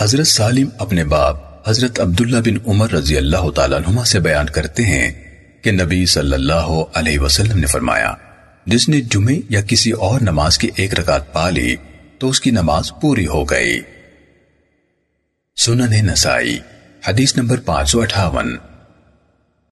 حضرت سالم اپنے باپ حضرت عبداللہ بن عمر رضی اللہ تعالیٰ عنہما سے بیان کرتے ہیں کہ نبی صلی اللہ علیہ وسلم نے فرمایا، جس نے جمعے یا کسی اور نماز کی ایک رکعت پا لی تو اس کی نماز پوری ہو گئی۔ سنن نسائی، حدیث نمبر پانچ سو اٹھاون۔